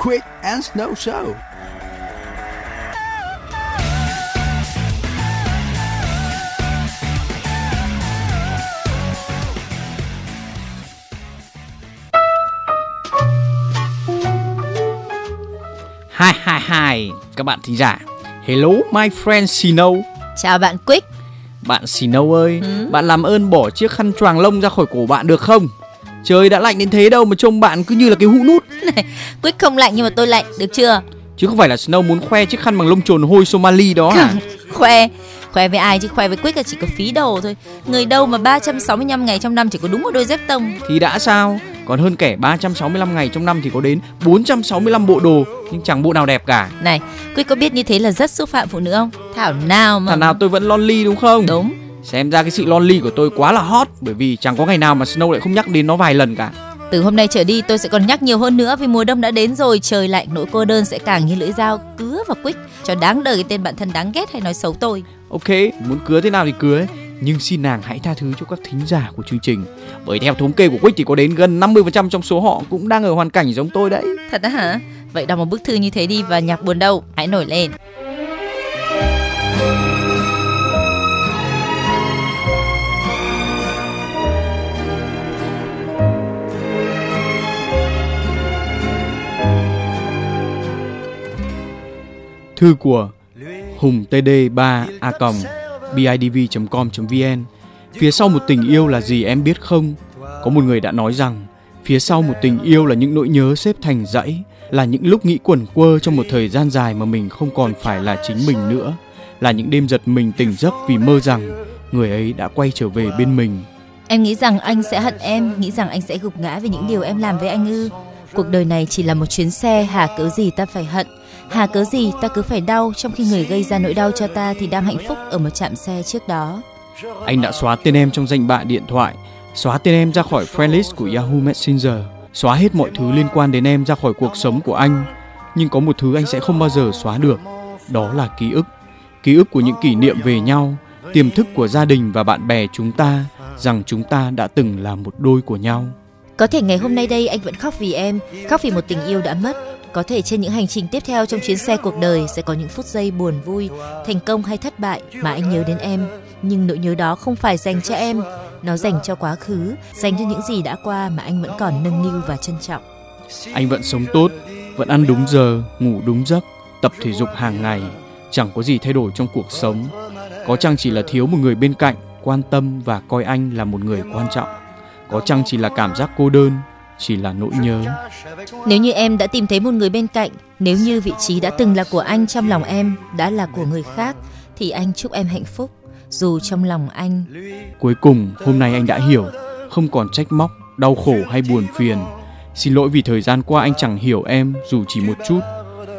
Quick and Snow Show. Hi hi hi các bạn thính giả. Hello my friend Snow. Chào bạn Quick. Bạn Snow ơi, Ừ. bạn làm ơn bỏ chiếc khăn choàng lông ra khỏi cổ bạn được không? Trời đã lạnh đến thế đâu mà trông bạn cứ như là cái hũ nút. Quick không lạnh nhưng mà tôi lạnh, được chưa? Chứ không phải là Snow muốn khoe chiếc khăn bằng lông trồn hôi Somali đó hả? khoe khoe với ai chứ khoe với Quick là chỉ có phí đồ thôi. Người đâu mà 365 ngày trong năm chỉ có đúng một đôi dép tông. Thì đã sao? Còn hơn kẻ 365 ngày trong năm thì có đến 465 bộ đồ nhưng chẳng bộ nào đẹp cả. Này, Quick có biết như thế là rất xúc phạm phụ nữ không? Thảo nào mà. Thằng nào tôi vẫn lonely đúng không? Đúng. Xem ra cái sự lonely của tôi quá là hot bởi vì chẳng có ngày nào mà Snow lại không nhắc đến nó vài lần cả. Từ hôm nay trở đi tôi sẽ còn nhắc nhiều hơn nữa vì mùa đông đã đến rồi, trời lạnh nỗi cô đơn sẽ càng như lưỡi dao cứa vào Quick cho đáng đời cái tên bạn thân đáng ghét hay nói xấu tôi. Ok, muốn cưới thế nào thì cưới Nhưng xin nàng hãy tha thứ cho các thính giả của chương trình Bởi theo thống kê của Quick thì có đến gần 50% trong số họ cũng đang ở hoàn cảnh giống tôi đấy Thật đó hả? Vậy đọc một bức thư như thế đi và nhạc buồn đâu, hãy nổi lên. Thư của hùng td 3 a bidv com vn Phía sau một tình yêu là gì em biết không? Có một người đã nói rằng Phía sau một tình yêu là những nỗi nhớ xếp thành dãy Là những lúc nghĩ quẩn quơ trong một thời gian dài mà mình không còn phải là chính mình nữa Là những đêm giật mình tỉnh giấc vì mơ rằng Người ấy đã quay trở về bên mình Em nghĩ rằng anh sẽ hận em, nghĩ rằng anh sẽ gục ngã vì những điều em làm với anh ư? Cuộc đời này chỉ là một chuyến xe, hà cớ gì ta phải hận, hà cớ gì ta cứ phải đau trong khi người gây ra nỗi đau cho ta thì đang hạnh phúc ở một trạm xe trước đó. Anh đã xóa tên em trong danh bạ điện thoại, xóa tên em ra khỏi friend list của Yahoo Messenger, xóa hết mọi thứ liên quan đến em ra khỏi cuộc sống của anh. Nhưng có một thứ anh sẽ không bao giờ xóa được, đó là ký ức. Ký ức của những kỷ niệm về nhau, tiềm thức của gia đình và bạn bè chúng ta rằng chúng ta đã từng là một đôi của nhau. Có thể ngày hôm nay đây anh vẫn khóc vì em, khóc vì một tình yêu đã mất. Có thể trên những hành trình tiếp theo trong chuyến xe cuộc đời sẽ có những phút giây buồn vui, thành công hay thất bại mà anh nhớ đến em. Nhưng nỗi nhớ đó không phải dành cho em, nó dành cho quá khứ, dành cho những gì đã qua mà anh vẫn còn nâng niu và trân trọng. Anh vẫn sống tốt, vẫn ăn đúng giờ, ngủ đúng giấc, tập thể dục hàng ngày, chẳng có gì thay đổi trong cuộc sống. Có chăng chỉ là thiếu một người bên cạnh, quan tâm và coi anh là một người quan trọng. Có chăng chỉ là cảm giác cô đơn, chỉ là nỗi nhớ. Nếu như em đã tìm thấy một người bên cạnh, nếu như vị trí đã từng là của anh trong lòng em đã là của người khác, thì anh chúc em hạnh phúc. Dù trong lòng anh Cuối cùng, hôm nay anh đã hiểu, không còn trách móc, đau khổ hay buồn phiền. Xin lỗi vì thời gian qua anh chẳng hiểu em dù chỉ một chút.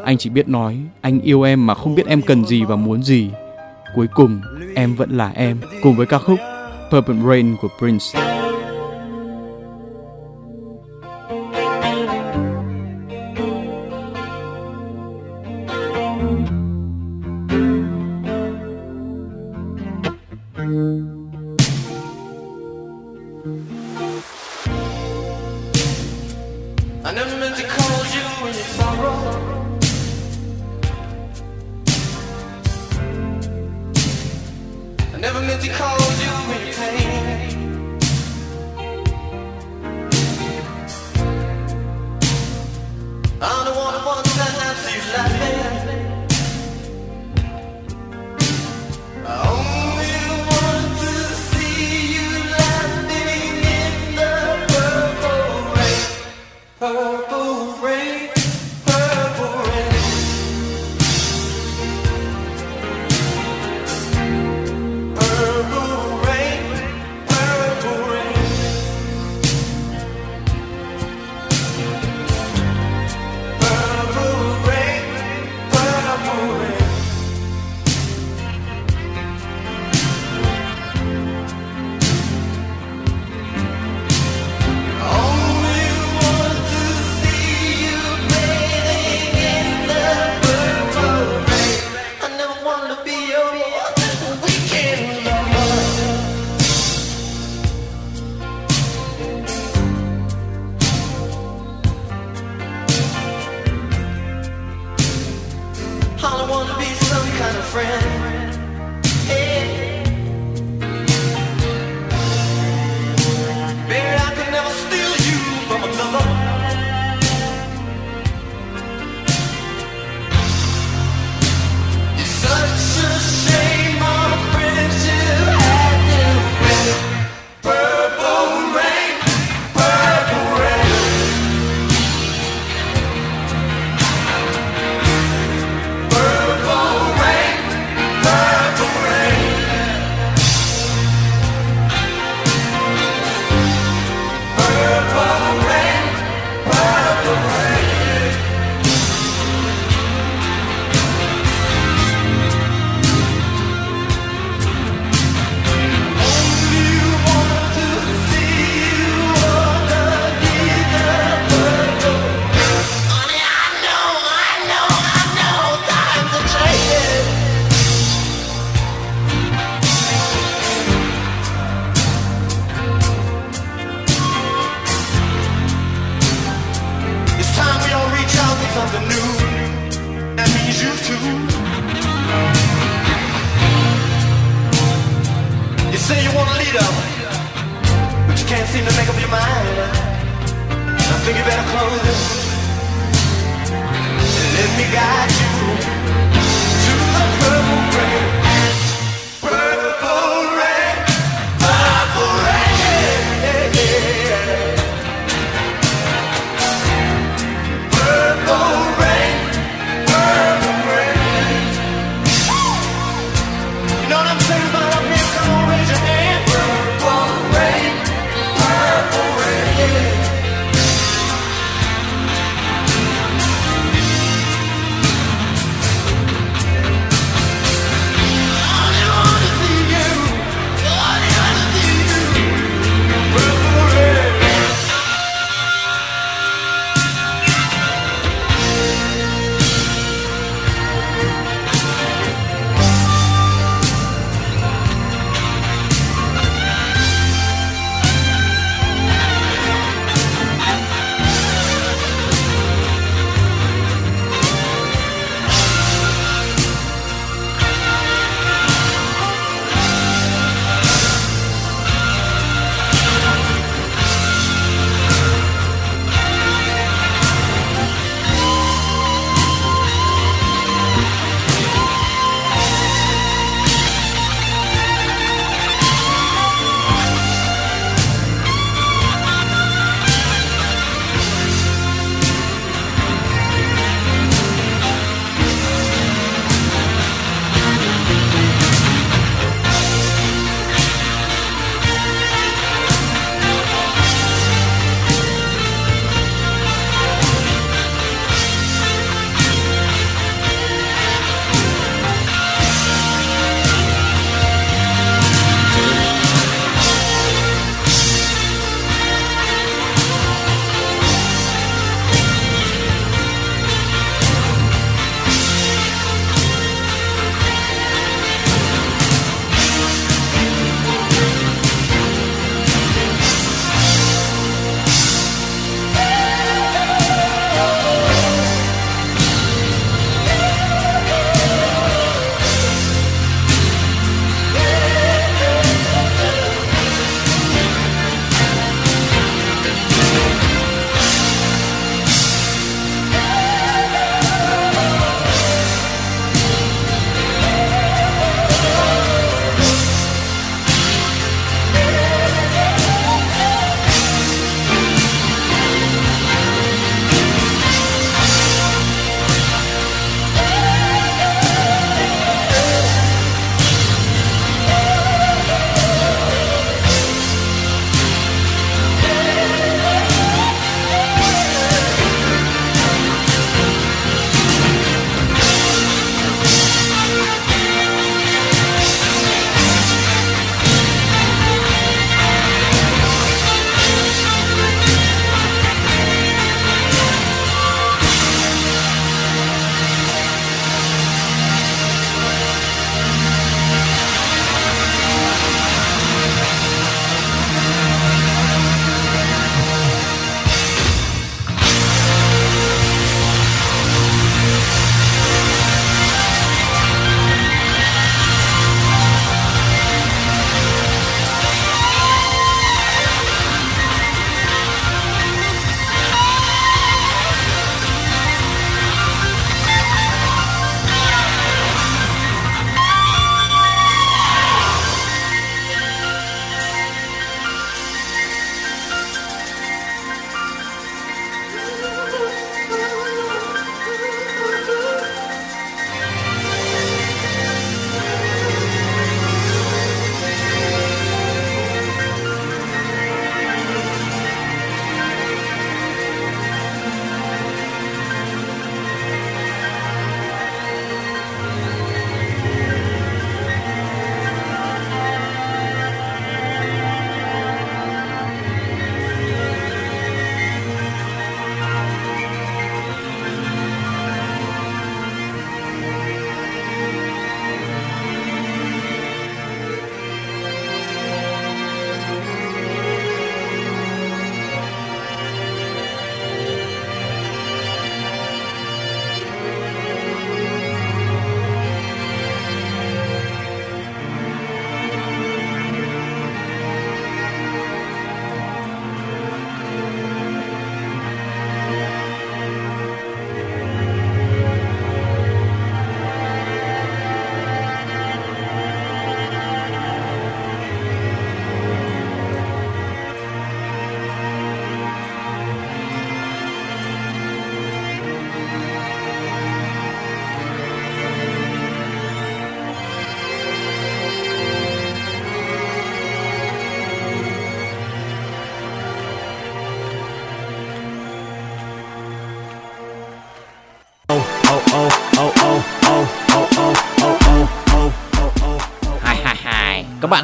Anh chỉ biết nói anh yêu em mà không biết em cần gì và muốn gì. Cuối cùng, em vẫn là em, cùng với ca khúc Purple Rain của Prince.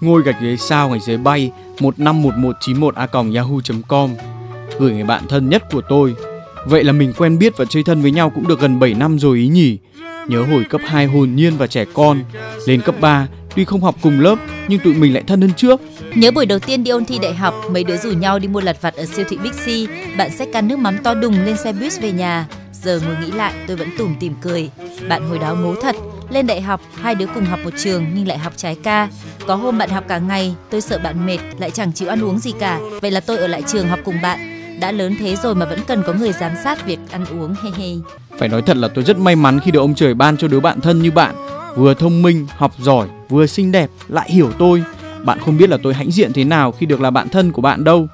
ngôi gạch ghế sao gạch dưới bay 151191 a yahoo.com gửi người bạn thân nhất của tôi. Vậy là mình quen biết và chơi thân với nhau cũng được gần 7 năm rồi ý nhỉ. Nhớ hồi cấp 2 hồn nhiên và trẻ con, lên cấp 3 tuy không học cùng lớp nhưng tụi mình lại thân hơn trước. Nhớ buổi đầu tiên đi ôn thi đại học, mấy đứa rủ nhau đi mua lặt vặt ở siêu thị Big C, bạn xách can nước mắm to đùng lên xe buýt về nhà. Giờ ngồi nghĩ lại, tôi vẫn tủm tỉm cười. Bạn hồi đó ngố thật, lên đại học hai đứa cùng học một trường nhưng lại học trái ca. Có hôm bạn học cả ngày, tôi sợ bạn mệt, lại chẳng chịu ăn uống gì cả. Vậy là tôi ở lại trường học cùng bạn. Đã lớn thế rồi mà vẫn cần có người giám sát việc ăn uống, he he. Phải nói thật là tôi rất may mắn khi được ông trời ban cho đứa bạn thân như bạn, vừa thông minh, học giỏi, vừa xinh đẹp, lại hiểu tôi. Bạn không biết là tôi hãnh diện thế nào khi được là bạn thân của bạn đâu.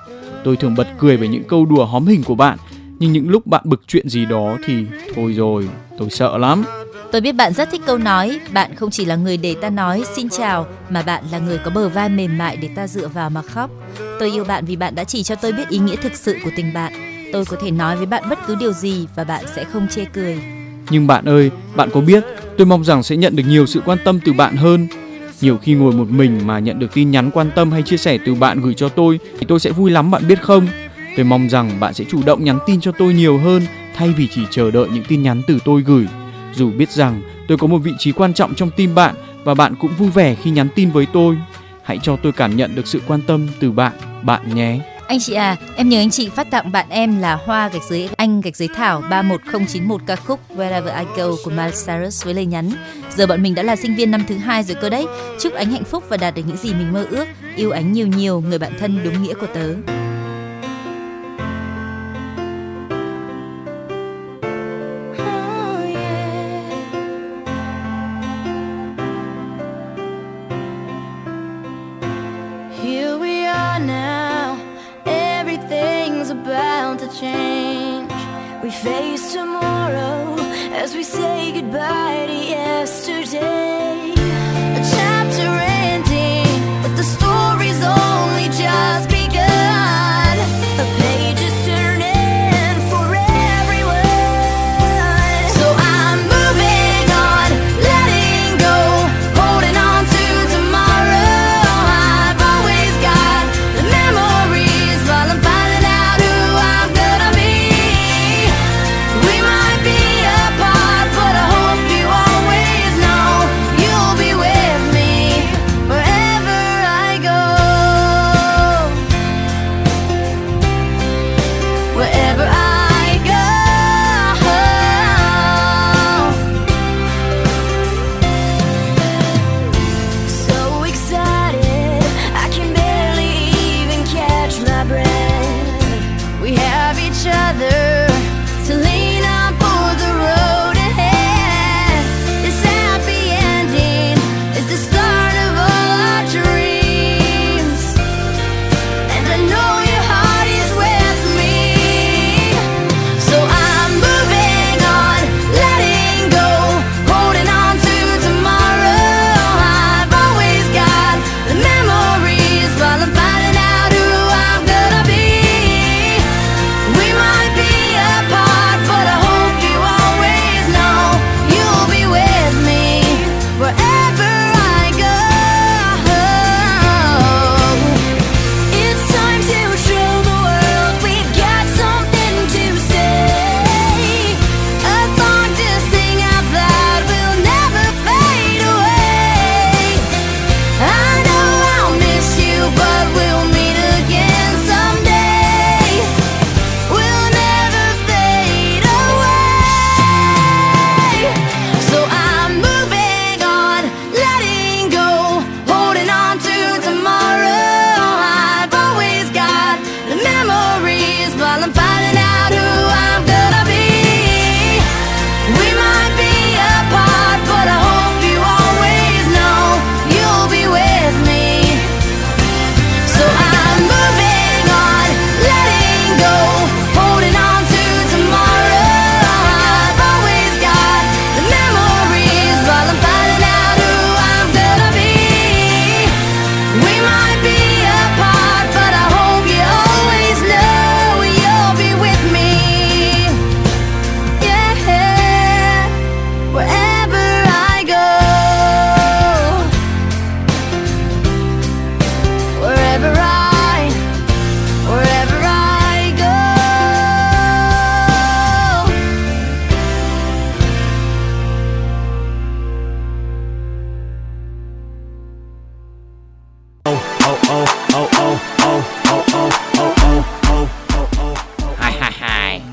Tôi thường bật cười về những câu đùa hóm hình của bạn, nhưng những lúc bạn bực chuyện gì đó thì thôi rồi, tôi sợ lắm. Tôi biết bạn rất thích câu nói, bạn không chỉ là người để ta nói xin chào, mà bạn là người có bờ vai mềm mại để ta dựa vào mà khóc. Tôi yêu bạn vì bạn đã chỉ cho tôi biết ý nghĩa thực sự của tình bạn. Tôi có thể nói với bạn bất cứ điều gì và bạn sẽ không chê cười. Nhưng bạn ơi, bạn có biết, tôi mong rằng sẽ nhận được nhiều sự quan tâm từ bạn hơn. Nhiều khi ngồi một mình mà nhận được tin nhắn quan tâm hay chia sẻ từ bạn gửi cho tôi thì tôi sẽ vui lắm bạn biết không? Tôi mong rằng bạn sẽ chủ động nhắn tin cho tôi nhiều hơn thay vì chỉ chờ đợi những tin nhắn từ tôi gửi. Dù biết rằng tôi có một vị trí quan trọng trong tim bạn và bạn cũng vui vẻ khi nhắn tin với tôi. Hãy cho tôi cảm nhận được sự quan tâm từ bạn, bạn nhé. Anh chị à, em nhớ anh chị phát tặng bạn em là Hoa gạch dưới anh gạch dưới Thảo 31091 ca khúc Wherever I Go của Miley Cyrus với lời nhắn. Giờ bọn mình đã là sinh viên năm thứ hai rồi cơ đấy. Chúc anh hạnh phúc và đạt được những gì mình mơ ước. Yêu ánh nhiều nhiều, người bạn thân đúng nghĩa của tớ.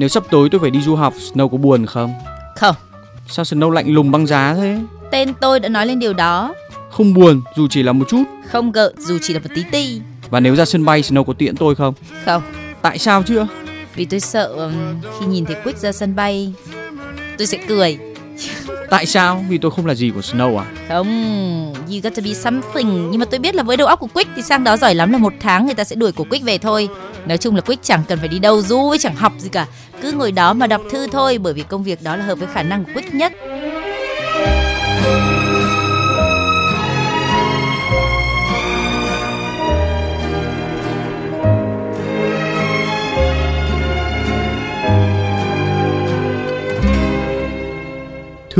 Nếu sắp tới tôi phải đi du học, Snow có buồn không? Không, Sao Snow lạnh lùng băng giá thế? tên tôi đã nói lên điều đó. Không buồn dù chỉ là một chút. Không gợ dù chỉ là một tí ti. Và nếu ra sân bay Snow có tiễn tôi không? Không, Tại sao chưa? vì tôi sợ ừm, khi nhìn thấy Quick ra sân bay, tôi sẽ cười. Tại sao? Vì tôi không là gì của Snow à? Không, you got to be something. Nhưng mà tôi biết là với đầu óc của Quick thì sang đó giỏi lắm là một tháng người ta sẽ đuổi của Quick về thôi. Nói chung là Quick chẳng cần phải đi đâu du với chẳng học gì cả. Cứ ngồi đó mà đọc thư thôi bởi vì công việc đó là hợp với khả năng của Quick nhất.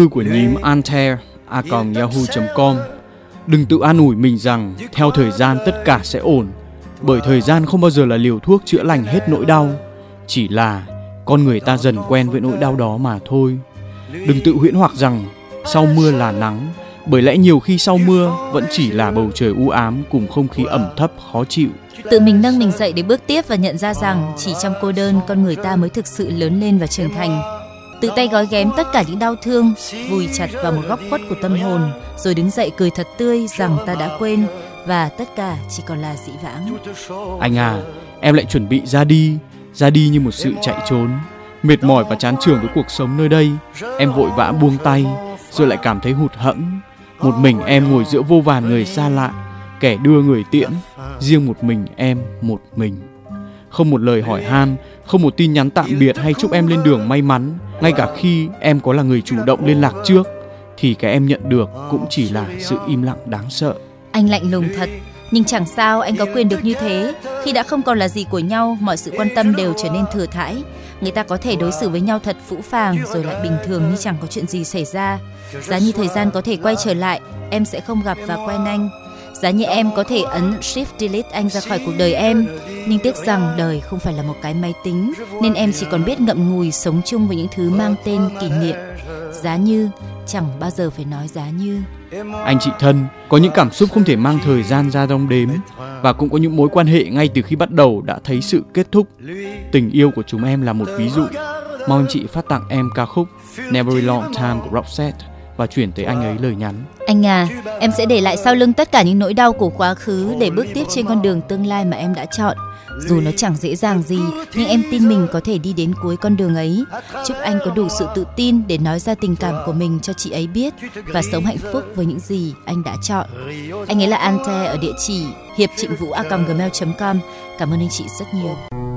Thư của nhím Anter a yahoo.com Đừng tự an ủi mình rằng, theo thời gian tất cả sẽ ổn, bởi thời gian không bao giờ là liều thuốc chữa lành hết nỗi đau, chỉ là con người ta dần quen với nỗi đau đó mà thôi. Đừng tự huyễn hoặc rằng, sau mưa là nắng, bởi lẽ nhiều khi sau mưa vẫn chỉ là bầu trời u ám cùng không khí ẩm thấp khó chịu. Tự mình nâng mình dậy để bước tiếp và nhận ra rằng chỉ trong cô đơn con người ta mới thực sự lớn lên và trưởng thành. Tự tay gói ghém tất cả những đau thương, vùi chặt vào một góc khuất của tâm hồn, rồi đứng dậy cười thật tươi rằng ta đã quên và tất cả chỉ còn là dị vãng. anh à em lại chuẩn bị ra đi ra đi như một sự chạy trốn mệt mỏi và chán chường với cuộc sống nơi đây. Em vội vã buông tay rồi lại cảm thấy hụt hẫng. Một mình em ngồi giữa vô vàn người xa lạ kẻ đưa người tiễn riêng một mình em một mình. Không một lời hỏi han không một tin nhắn tạm biệt hay chúc em lên đường may mắn ngay cả khi em có là người chủ động liên lạc trước thì cái em nhận được cũng chỉ là sự im lặng đáng sợ Anh lạnh lùng thật, nhưng chẳng sao anh có quyền được như thế. Khi đã không còn là gì của nhau, mọi sự quan tâm đều trở nên thừa thãi. Người ta có thể đối xử với nhau thật phũ phàng rồi lại bình thường như chẳng có chuyện gì xảy ra. Giá như thời gian có thể quay trở lại, em sẽ không gặp và quen anh. Giá như em có thể ấn Shift Delete anh ra khỏi cuộc đời em, nhưng tiếc rằng đời không phải là một cái máy tính, nên em chỉ còn biết ngậm ngùi sống chung với những thứ mang tên kỷ niệm. Giá như chẳng bao giờ phải nói giá như. Anh chị thân, có những cảm xúc không thể mang thời gian ra đong đếm và cũng có những mối quan hệ ngay từ khi bắt đầu đã thấy sự kết thúc. Tình yêu của chúng em là một ví dụ. Mong anh chị phát tặng em ca khúc Never a Long Time của Roxette và chuyển tới anh ấy lời nhắn. Anh à, em sẽ để lại sau lưng tất cả những nỗi đau của quá khứ để bước tiếp trên con đường tương lai mà em đã chọn. Dù nó chẳng dễ dàng gì, nhưng em tin mình có thể đi đến cuối con đường ấy. Chúc anh có đủ sự tự tin để nói ra tình cảm của mình cho chị ấy biết và sống hạnh phúc với những gì anh đã chọn. Anh ấy là Ante ở địa chỉ hiệp trịnh vũ a gmail.com. Cảm ơn anh chị rất nhiều.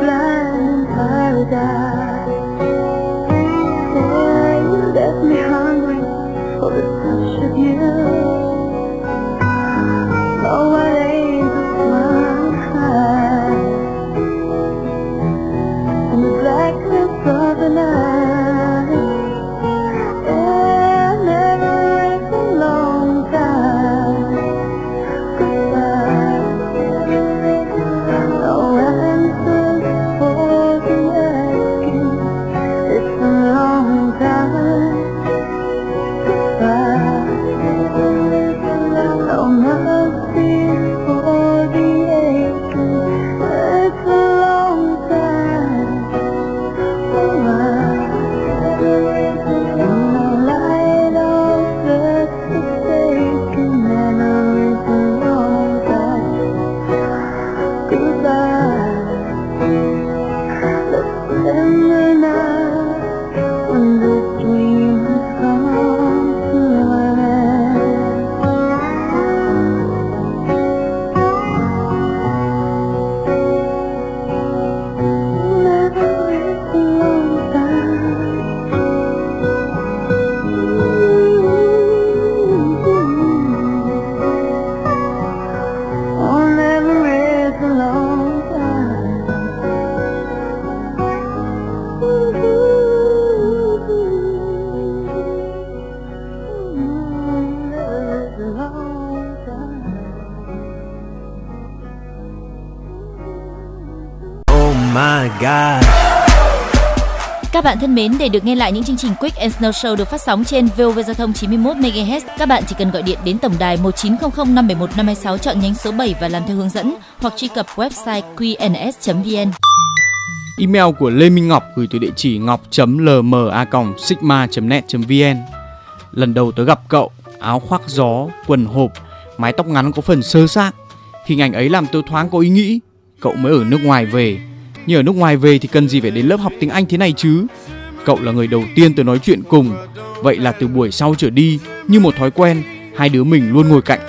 black. Bạn thân mến, để được nghe lại những chương trình Quick and Snow Show được phát sóng trên VOV Giao thông 91 MHz, các bạn chỉ cần gọi điện đến tổng đài 1900 571 526 chọn nhánh số 7 và làm theo hướng dẫn hoặc truy cập website qns.vn. Email của Lê Minh Ngọc gửi từ địa chỉ ngọc.lma@sigma.net.vn. Lần đầu tớ gặp cậu, áo khoác gió, quần hộp, mái tóc ngắn có phần sơ xác. Hình ảnh ấy làm tôi thoáng có ý nghĩ, cậu mới ở nước ngoài về như ở nước ngoài về thì cần gì phải đến lớp học tiếng Anh thế này chứ? Cậu là người đầu tiên tớ nói chuyện cùng, vậy là từ buổi sau trở đi, như một thói quen, hai đứa mình luôn ngồi cạnh.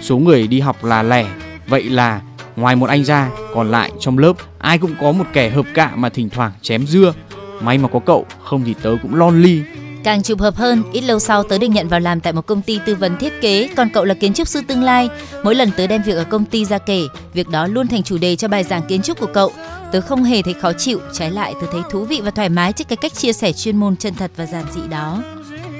Số người đi học là lẻ, vậy là ngoài một anh ra, còn lại trong lớp ai cũng có một kẻ hợp cạ mà thỉnh thoảng chém dưa. May mà có cậu, không thì tớ cũng lon ly. Càng trùng hợp hơn, ít lâu sau tớ được nhận vào làm tại một công ty tư vấn thiết kế, còn cậu là kiến trúc sư tương lai. Mỗi lần tớ đem việc ở công ty ra kể, việc đó luôn thành chủ đề cho bài giảng kiến trúc của cậu. Tớ không hề thấy khó chịu, trái lại tớ thấy thú vị và thoải mái trước cái cách chia sẻ chuyên môn chân thật và giản dị đó.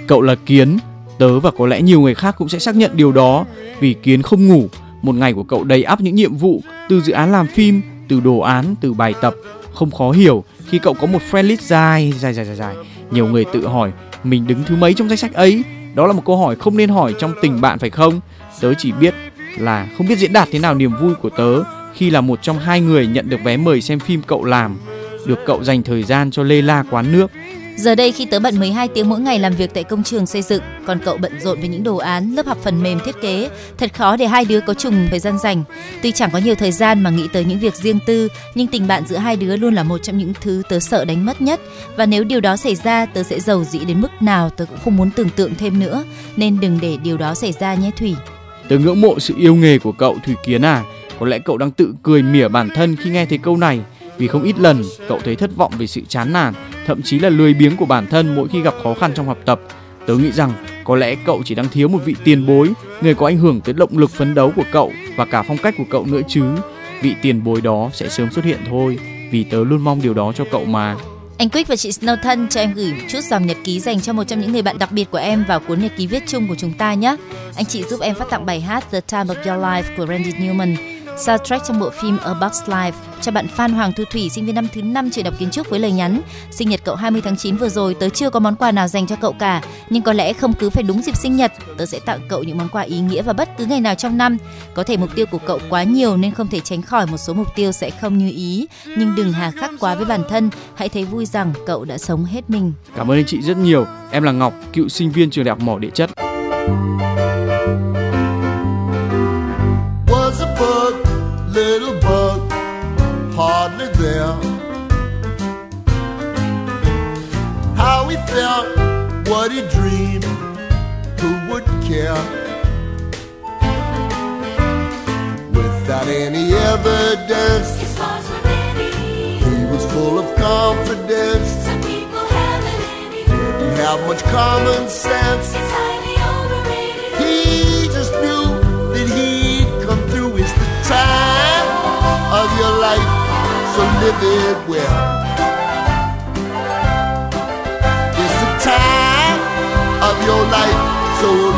Cậu là Kiến, tớ và có lẽ nhiều người khác cũng sẽ xác nhận điều đó vì Kiến không ngủ. Một ngày của cậu đầy ắp những nhiệm vụ từ dự án làm phim, từ đồ án, từ bài tập. Không khó hiểu khi cậu có một friend list dài dài dài dài dài. Nhiều người tự hỏi mình đứng thứ mấy trong danh sách ấy. Đó là một câu hỏi không nên hỏi trong tình bạn phải không? Tớ chỉ biết là không biết diễn đạt thế nào niềm vui của tớ khi là một trong hai người nhận được vé mời xem phim cậu làm, được cậu dành thời gian cho lê la quán nước. Giờ đây khi tớ bận 12 tiếng mỗi ngày làm việc tại công trường xây dựng, còn cậu bận rộn với những đồ án, lớp học phần mềm thiết kế, thật khó để hai đứa có trùng thời gian dành. Tuy chẳng có nhiều thời gian mà nghĩ tới những việc riêng tư, nhưng tình bạn giữa hai đứa luôn là một trong những thứ tớ sợ đánh mất nhất. Và nếu điều đó xảy ra, tớ sẽ giàu dĩ đến mức nào tớ cũng không muốn tưởng tượng thêm nữa. Nên đừng để điều đó xảy ra nhé Thủy. Tớ ngưỡng mộ sự yêu nghề của cậu Thủy Kiến à. Có lẽ cậu đang tự cười mỉa bản thân khi nghe thấy câu này. Vì không ít lần cậu thấy thất vọng về sự chán nản, thậm chí là lười biếng của bản thân mỗi khi gặp khó khăn trong học tập. Tớ nghĩ rằng có lẽ cậu chỉ đang thiếu một vị tiền bối, người có ảnh hưởng tới động lực phấn đấu của cậu và cả phong cách của cậu nữa chứ. Vị tiền bối đó sẽ sớm xuất hiện thôi, vì tớ luôn mong điều đó cho cậu mà. Anh Quick và chị Snow thân cho em gửi một chút dòng nhật ký dành cho một trong những người bạn đặc biệt của em vào cuốn nhật ký viết chung của chúng ta nhé. Anh chị giúp em phát tặng bài hát The Time of Your Life của Randy Newman, soundtrack trong bộ phim A Bug's Life cho bạn Phan Hoàng Thu Thủy, sinh viên năm thứ 5 trường đại học kiến trúc với lời nhắn: Sinh nhật cậu 20 tháng 9 vừa rồi, tớ chưa có món quà nào dành cho cậu cả, nhưng có lẽ không cứ phải đúng dịp sinh nhật, tớ sẽ tặng cậu những món quà ý nghĩa vào bất cứ ngày nào trong năm. Có thể mục tiêu của cậu quá nhiều nên không thể tránh khỏi một số mục tiêu sẽ không như ý, nhưng đừng hà khắc quá với bản thân, hãy thấy vui rằng cậu đã sống hết mình. Cảm ơn anh chị rất nhiều. Em là Ngọc, cựu sinh viên trường đại học mỏ địa chất. Little bug, hardly there. How he felt, what he dreamed, who would care? Without any evidence. His flaws were many. He was full of confidence, Some people haven't any. didn't have much common sense. Live it well. It's the time of your life, so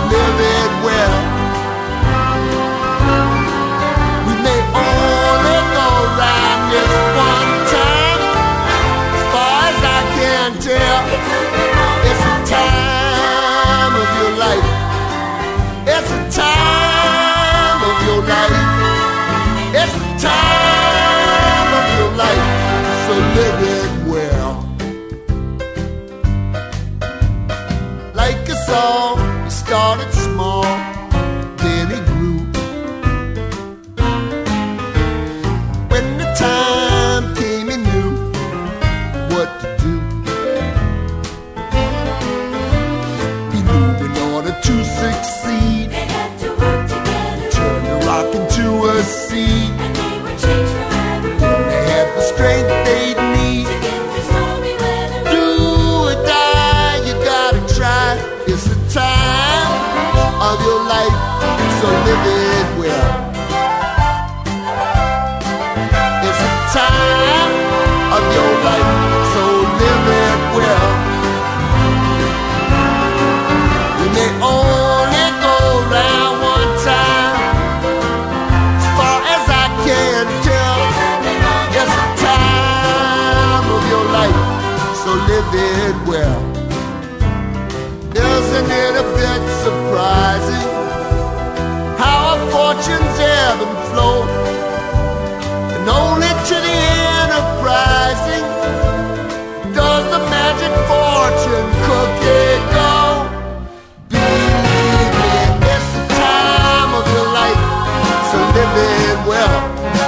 well.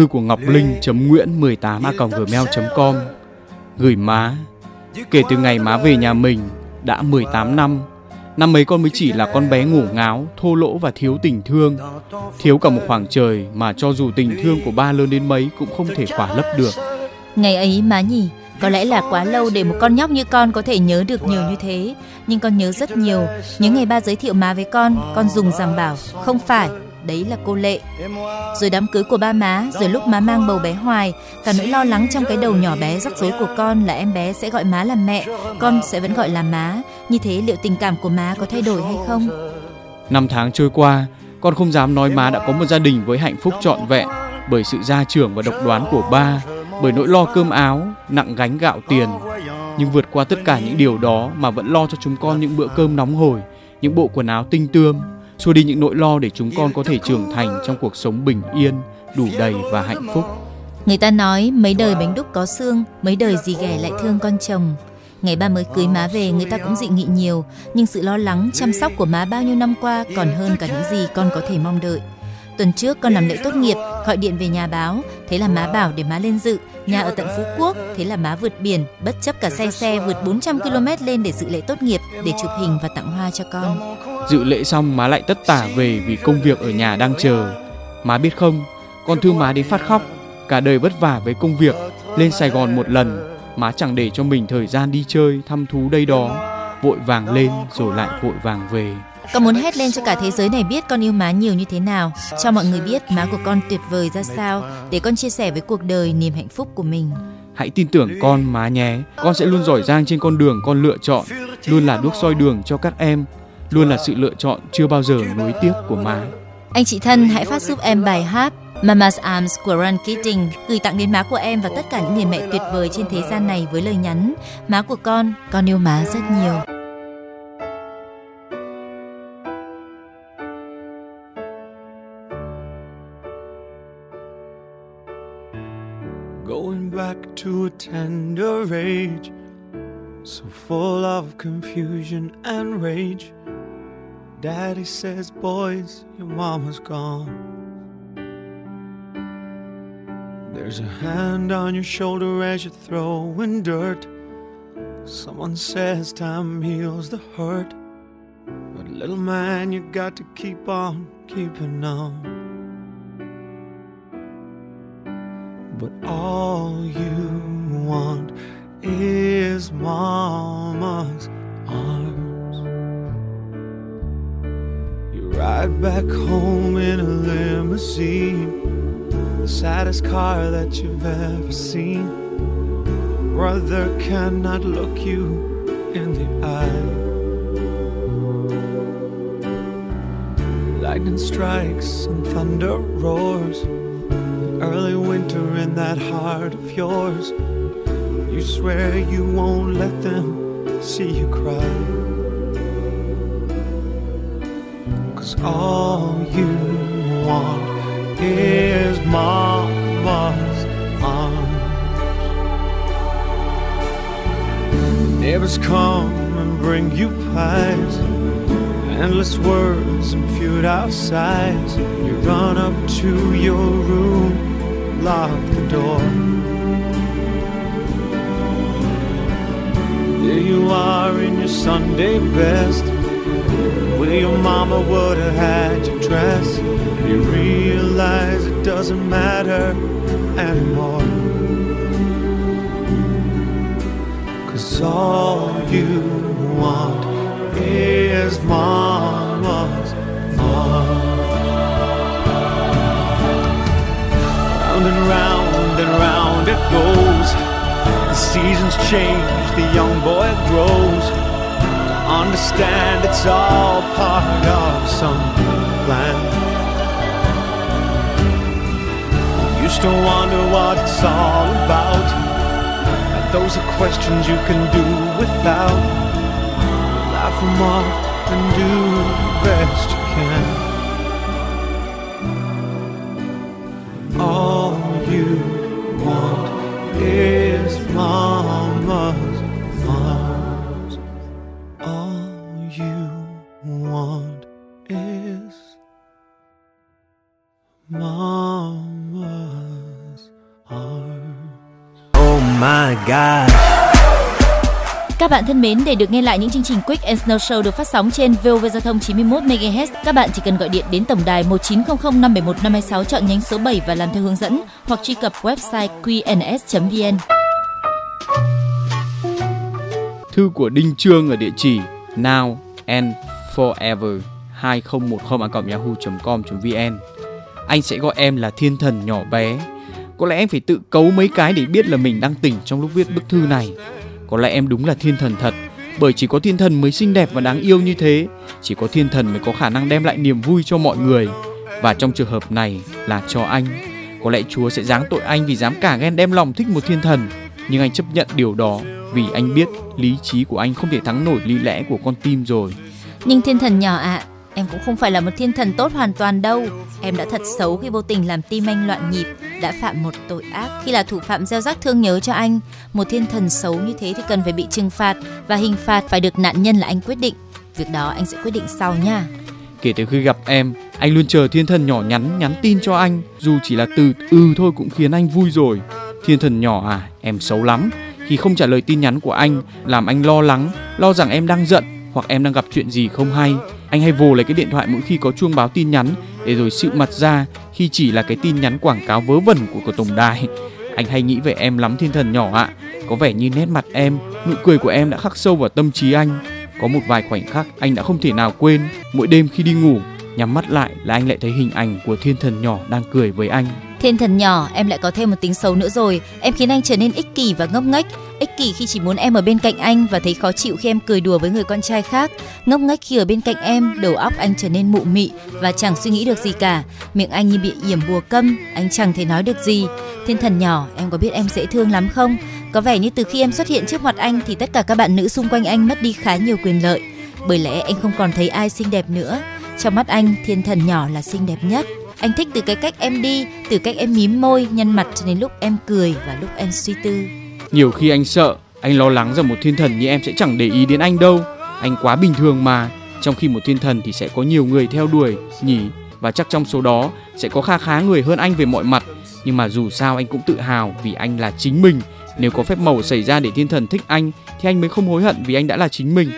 Thư của Ngọc Linh chấm Nguyễn 18 a gmail com. Gửi má. Kể từ ngày má về nhà mình Đã 18 năm. Năm ấy con mới chỉ là con bé ngủ ngáo Thô lỗ và thiếu tình thương. Thiếu cả một khoảng trời Mà cho dù tình thương của ba lớn đến mấy Cũng không thể khỏa lấp được. Ngày ấy má nhỉ, có lẽ là quá lâu để một con nhóc như con có thể nhớ được nhiều như thế. Nhưng con nhớ rất nhiều. Những ngày ba giới thiệu má với con, con dùng rằng bảo không phải, đấy là cô Lệ. Rồi đám cưới của ba má, rồi lúc má mang bầu bé Hoài, cả nỗi lo lắng trong cái đầu nhỏ bé rắc rối của con là em bé sẽ gọi má là mẹ, con sẽ vẫn gọi là má. Như thế liệu tình cảm của má có thay đổi hay không? Năm tháng trôi qua Con không dám nói má đã có một gia đình với hạnh phúc trọn vẹn Bởi sự gia trưởng và độc đoán của ba Bởi nỗi lo cơm áo Nặng gánh gạo tiền Nhưng vượt qua tất cả những điều đó Mà vẫn lo cho chúng con những bữa cơm nóng hổi Những bộ quần áo tinh tươm xua đi những nỗi lo để chúng con có thể trưởng thành trong cuộc sống bình yên, đủ đầy và hạnh phúc. Người ta nói mấy đời bánh đúc có xương, mấy đời gì ghẻ lại thương con chồng. Ngày ba mới cưới má về người ta cũng dị nghị nhiều, nhưng sự lo lắng chăm sóc của má bao nhiêu năm qua còn hơn cả những gì con có thể mong đợi. Tuần trước con làm lễ tốt nghiệp, gọi điện về nhà báo, thế là má bảo để má lên dự. Nhà ở tận Phú Quốc, thế là má vượt biển, bất chấp cả say xe vượt 400 km lên để dự lễ tốt nghiệp, để chụp hình và tặng hoa cho con. Dự lễ xong má lại tất tả về vì công việc ở nhà đang chờ. Má biết không, con thương má đến phát khóc. Cả đời vất vả với công việc, lên Sài Gòn một lần, má chẳng để cho mình thời gian đi chơi, thăm thú đây đó. Vội vàng lên rồi lại vội vàng về. Con muốn hét lên cho cả thế giới này biết con yêu má nhiều như thế nào, cho mọi người biết má của con tuyệt vời ra sao, để con chia sẻ với cuộc đời niềm hạnh phúc của mình. Hãy tin tưởng con má nhé. Con sẽ luôn giỏi giang trên con đường con lựa chọn, luôn là đuốc soi đường cho các em, luôn là sự lựa chọn chưa bao giờ nuối tiếc của má. Anh chị thân hãy phát giúp em bài hát Mama's Arms của Ron Keating gửi tặng đến má của em và tất cả những người mẹ tuyệt vời trên thế gian này với lời nhắn Má của con, con yêu má rất nhiều. Going back to a tender age, so full of confusion and rage. Daddy says, Boys, your mama's gone. There's a hand on your shoulder as you're throwing dirt. Someone says time heals the hurt. But little man, you got to keep on keeping on. But all you want is mama's arms. You ride back home in a limousine, the saddest car that you've ever seen. Brother cannot look you in the eye. Lightning strikes and thunder roars. Early winter in that heart of yours. You swear you won't let them see you cry. Cause all you want is mama's arms. Neighbors come and bring you pies. Endless words and feud outsides. You run up to your room, lock the door. There you are in your Sunday best. Where your mama would have had you dress. You realize it doesn't matter anymore. Cause all you want is mama's change, the young boy grows. Understand it's all part of some plan. Used to wonder what it's all about. And those are questions you can do without laugh them off and do the best you can. Thân mến, để được nghe lại những chương trình Quick and Snow Show được phát sóng trên VOV Giao thông 91 MHz, các bạn chỉ cần gọi điện đến tổng đài 1900 571 526 chọn nhánh số 7 và làm theo hướng dẫn hoặc truy cập website qns.vn. Thư của Đinh Trương ở địa chỉ now and forever 2010 yahoo.com.vn. Anh sẽ gọi em là thiên thần nhỏ bé. Có lẽ em phải tự cấu mấy cái để biết là mình đang tỉnh trong lúc viết bức thư này. Có lẽ em đúng là thiên thần thật, bởi chỉ có thiên thần mới xinh đẹp và đáng yêu như thế, chỉ có thiên thần mới có khả năng đem lại niềm vui cho mọi người. Và trong trường hợp này là cho anh. Có lẽ Chúa sẽ giáng tội anh vì dám cả ghen đem lòng thích một thiên thần, nhưng anh chấp nhận điều đó vì anh biết lý trí của anh không thể thắng nổi lý lẽ của con tim rồi. Nhưng thiên thần nhỏ ạ, em cũng không phải là một thiên thần tốt hoàn toàn đâu. Em đã thật xấu khi vô tình làm tim anh loạn nhịp, đã phạm một tội ác khi là thủ phạm gieo rắc thương nhớ cho anh. Một thiên thần xấu như thế thì cần phải bị trừng phạt và hình phạt phải được nạn nhân là anh quyết định. Việc đó anh sẽ quyết định sau nha. Kể từ khi gặp em, Anh luôn chờ thiên thần nhỏ nhắn nhắn tin cho anh, dù chỉ là từ ừ thôi cũng khiến anh vui rồi. Thiên thần nhỏ à, em xấu lắm. Khi không trả lời tin nhắn của anh, làm anh lo lắng, lo rằng em đang giận hoặc em đang gặp chuyện gì không hay. Anh hay vồ lấy cái điện thoại mỗi khi có chuông báo tin nhắn để rồi sự mặt ra khi chỉ là cái tin nhắn quảng cáo vớ vẩn của của tổng đài. Anh hay nghĩ về em lắm thiên thần nhỏ ạ. Có vẻ như nét mặt em, nụ cười của em đã khắc sâu vào tâm trí anh. Có một vài khoảnh khắc anh đã không thể nào quên. Mỗi đêm khi đi ngủ, nhắm mắt lại là anh lại thấy hình ảnh của thiên thần nhỏ đang cười với anh. Thiên thần nhỏ, em lại có thêm một tính xấu nữa rồi. Em khiến anh trở nên ích kỷ và ngốc nghếch. Ích kỷ khi chỉ muốn em ở bên cạnh anh và thấy khó chịu khi em cười đùa với người con trai khác. Ngốc nghếch khi ở bên cạnh em, đầu óc anh trở nên mụ mị và chẳng suy nghĩ được gì cả. Miệng anh như bị yểm bùa câm, anh chẳng thể nói được gì. Thiên thần nhỏ, em có biết em dễ thương lắm không? Có vẻ như từ khi em xuất hiện trước mặt anh thì tất cả các bạn nữ xung quanh anh mất đi khá nhiều quyền lợi. Bởi lẽ anh không còn thấy ai xinh đẹp nữa. Trong mắt anh, thiên thần nhỏ là xinh đẹp nhất. Anh thích từ cái cách em đi, từ cách em mím môi, nhăn mặt cho đến lúc em cười và lúc em suy tư. Nhiều khi anh sợ, anh lo lắng rằng một thiên thần như em sẽ chẳng để ý đến anh đâu. Anh quá bình thường mà. Trong khi một thiên thần thì sẽ có nhiều người theo đuổi, nhỉ? Và chắc trong số đó sẽ có kha khá người hơn anh về mọi mặt. Nhưng mà dù sao anh cũng tự hào vì anh là chính mình. Nếu có phép màu xảy ra để thiên thần thích anh thì anh mới không hối hận vì anh đã là chính mình.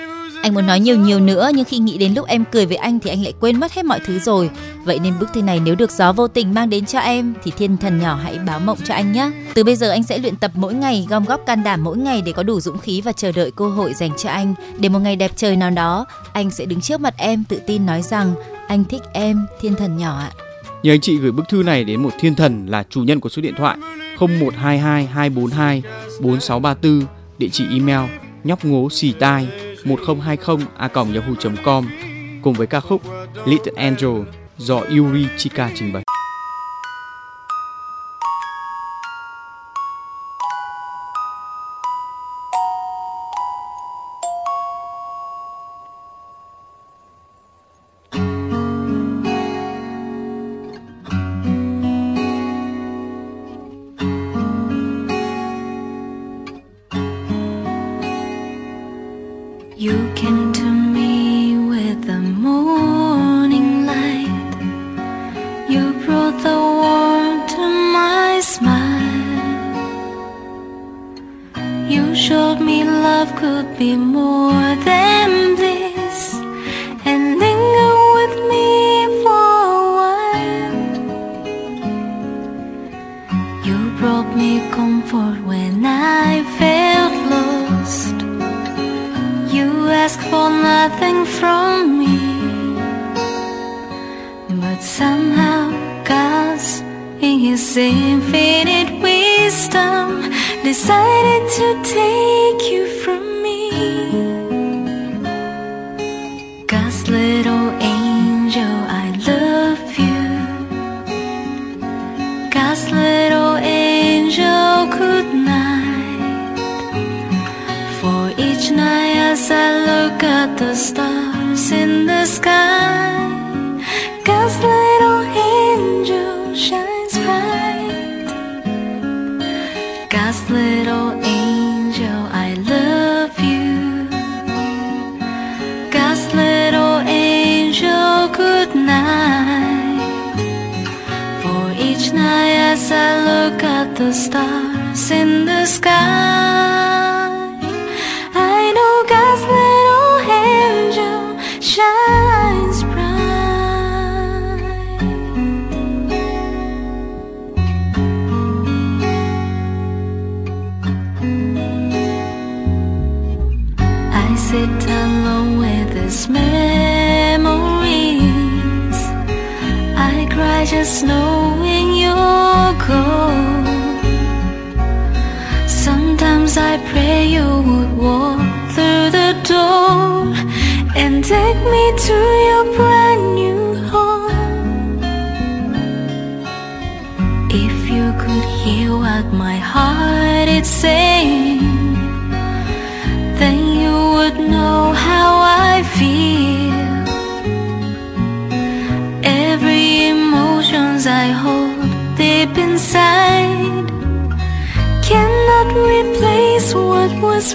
Anh muốn nói nhiều nhiều nữa nhưng khi nghĩ đến lúc em cười với anh thì anh lại quên mất hết mọi thứ rồi. Vậy nên bức thư này nếu được gió vô tình mang đến cho em thì thiên thần nhỏ hãy báo mộng cho anh nhé. Từ bây giờ anh sẽ luyện tập mỗi ngày, gom góp can đảm mỗi ngày để có đủ dũng khí và chờ đợi cơ hội dành cho anh. Để một ngày đẹp trời nào đó, anh sẽ đứng trước mặt em tự tin nói rằng anh thích em, thiên thần nhỏ ạ. Nhờ anh chị gửi bức thư này đến một thiên thần là chủ nhân của số điện thoại 0122 242 4634, địa chỉ email nhóc ngố xì tai 1020 a yahoo.com cùng với ca khúc Little Angel do Yuri Chika trình bày. The stars in the sky, God's little angel shines bright. God's little angel, I love you. God's little angel, good night. For each night as I look at the stars in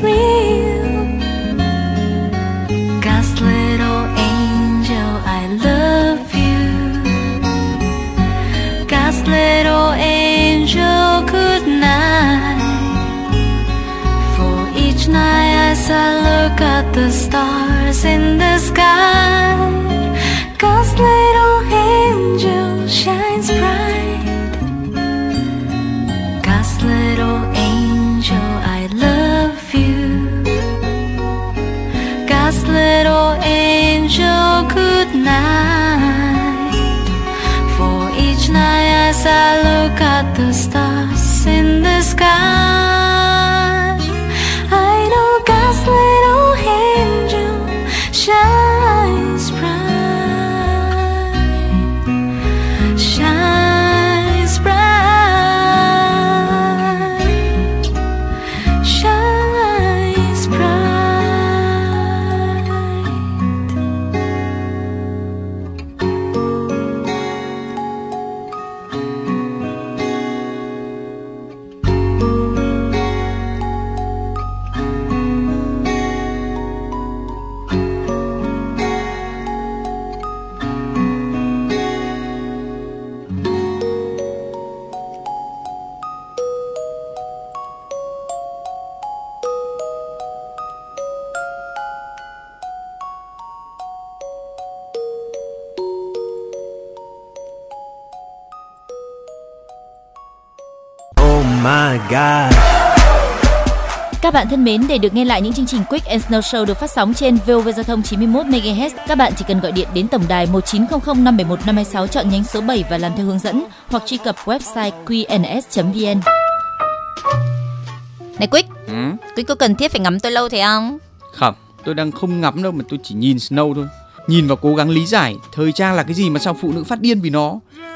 is. God's little angel, I love you. God's little angel, good night. For each night as I look at the stars in the sky, God's little mến, để được nghe lại những chương trình Quick and Snow Show được phát sóng trên VOV Giao thông 91 MHz, các bạn chỉ cần gọi điện đến tổng đài 1900 571 526 chọn nhánh số 7 và làm theo hướng dẫn hoặc truy cập website qns.vn. Này Quick, Ừ? Quick có cần thiết phải ngắm tôi lâu thế không? Không, tôi đang không ngắm đâu mà tôi chỉ nhìn Snow thôi. Nhìn và cố gắng lý giải thời trang là cái gì mà sao phụ nữ phát điên vì nó.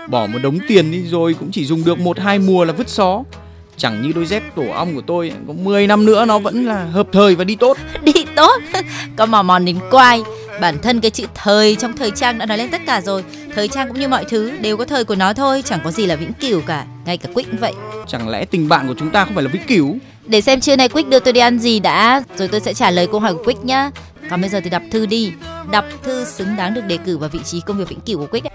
Bỏ một đống tiền đi rồi cũng chỉ dùng được một hai mùa là vứt xó. Chẳng như đôi dép tổ ong của tôi có 10 năm nữa nó vẫn là hợp thời và đi tốt. Đi tốt, có mò mòn đến quai. Bản thân cái chữ thời trong thời trang đã nói lên tất cả rồi. Thời trang cũng như mọi thứ đều có thời của nó thôi, chẳng có gì là vĩnh cửu cả. Ngay cả Quick cũng vậy. Chẳng lẽ tình bạn của chúng ta không phải là vĩnh cửu? Để xem trưa nay Quick đưa tôi đi ăn gì đã Rồi tôi sẽ trả lời câu hỏi của Quick nhá Còn bây giờ thì đọc thư đi Đọc thư xứng đáng được đề cử vào vị trí công việc vĩnh cửu của Quick.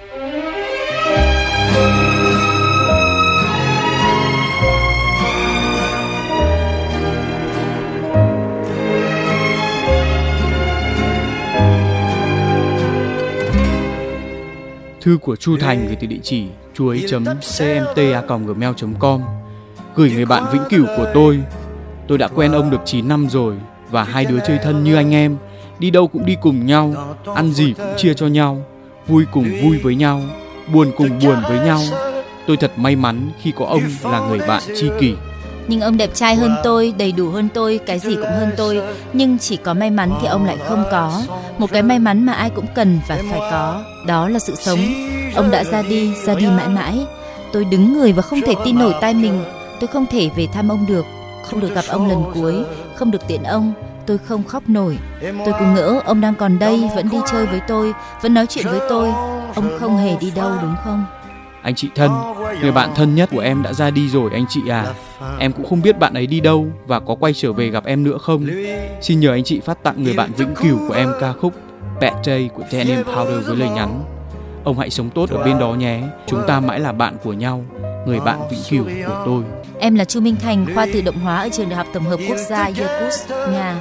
Thư của Chu Thành gửi từ địa chỉ chuối.cmta.gmail.com Gửi người bạn vĩnh cửu của tôi. Tôi đã quen ông được 9 năm rồi Và hai đứa chơi thân như anh em. Đi đâu cũng đi cùng nhau Ăn gì cũng chia cho nhau Vui cùng vui với nhau Buồn cùng buồn với nhau. Tôi thật may mắn khi có ông là người bạn tri kỷ nhưng ông đẹp trai hơn tôi, đầy đủ hơn tôi, cái gì cũng hơn tôi. Nhưng chỉ có may mắn thì ông lại không có. Một cái may mắn mà ai cũng cần và phải có. Đó là sự sống. Ông đã ra đi, ra đi mãi mãi. Tôi đứng người và không thể tin nổi tai mình. Tôi không thể về thăm ông được. Không được gặp ông lần cuối. Không được tiện ông. Tôi không khóc nổi. Tôi cứ ngỡ ông đang còn đây Vẫn đi chơi với tôi Vẫn nói chuyện với tôi. Ông không hề đi đâu đúng không? Anh chị thân, người bạn thân nhất của em đã ra đi rồi anh chị à. Em cũng không biết bạn ấy đi đâu và có quay trở về gặp em nữa không. Xin nhờ anh chị phát tặng người bạn vĩnh cửu của em ca khúc Bad Day của Denim Powder với lời nhắn. Ông hãy sống tốt ở bên đó nhé Chúng ta mãi là bạn của nhau Người bạn vĩnh cửu của tôi. Em là Chu Minh Thành, khoa tự động hóa ở trường Đại học Tổng hợp Quốc gia Yakutsk, Nga.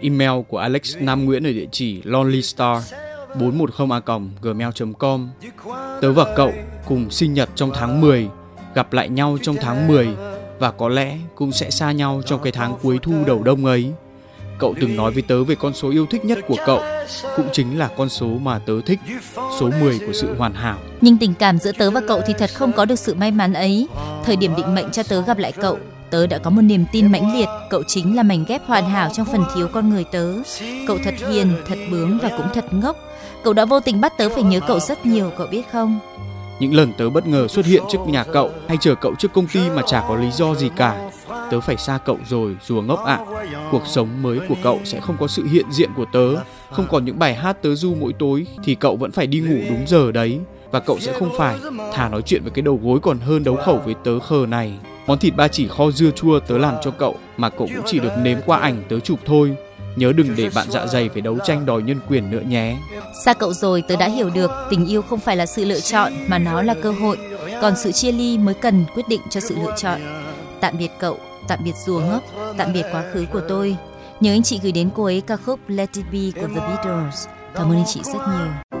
Email của Alex Nam Nguyễn ở địa chỉ lonelystar 410a gmail.com Tớ và cậu cùng sinh nhật trong tháng 10, gặp lại nhau trong tháng 10 và có lẽ cũng sẽ xa nhau trong cái tháng cuối thu đầu đông ấy. Cậu từng nói với tớ về con số yêu thích nhất của cậu, cũng chính là con số mà tớ thích, số 10 của sự hoàn hảo. Nhưng tình cảm giữa tớ và cậu thì thật không có được sự may mắn ấy. Thời điểm định mệnh cho tớ gặp lại cậu, tớ đã có một niềm tin mãnh liệt, cậu chính là mảnh ghép hoàn hảo trong phần thiếu con người tớ. Cậu thật hiền, thật bướng và cũng thật ngốc. Cậu đã vô tình bắt tớ phải nhớ cậu rất nhiều, cậu biết không? Những lần tớ bất ngờ xuất hiện trước nhà cậu hay chờ cậu trước công ty mà chả có lý do gì cả. Tớ phải xa cậu rồi, rùa ngốc ạ. Cuộc sống mới của cậu sẽ không có sự hiện diện của tớ, không còn những bài hát tớ du mỗi tối thì cậu vẫn phải đi ngủ đúng giờ đấy. Và cậu sẽ không phải thà nói chuyện với cái đầu gối còn hơn đấu khẩu với tớ khờ này. Món thịt ba chỉ kho dưa chua tớ làm cho cậu mà cậu cũng chỉ được nếm qua ảnh tớ chụp thôi. Nhớ đừng để bạn dạ dày phải đấu tranh đòi nhân quyền nữa nhé. Xa cậu rồi tớ đã hiểu được tình yêu không phải là sự lựa chọn mà nó là cơ hội. Còn sự chia ly mới cần quyết định cho sự lựa chọn. Tạm biệt cậu, tạm biệt rùa ngốc, tạm biệt quá khứ của tôi. Nhớ anh chị gửi đến cô ấy ca khúc Let It Be của The Beatles. Cảm ơn anh chị rất nhiều.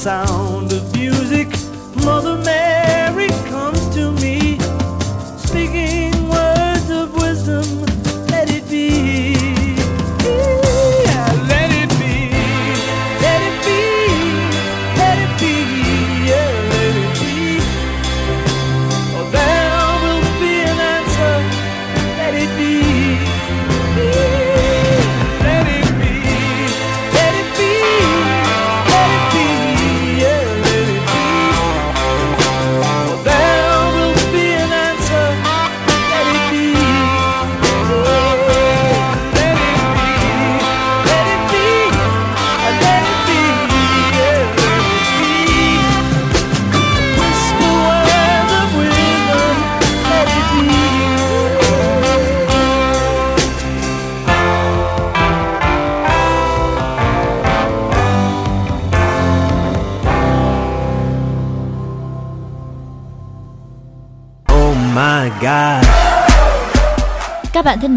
sound of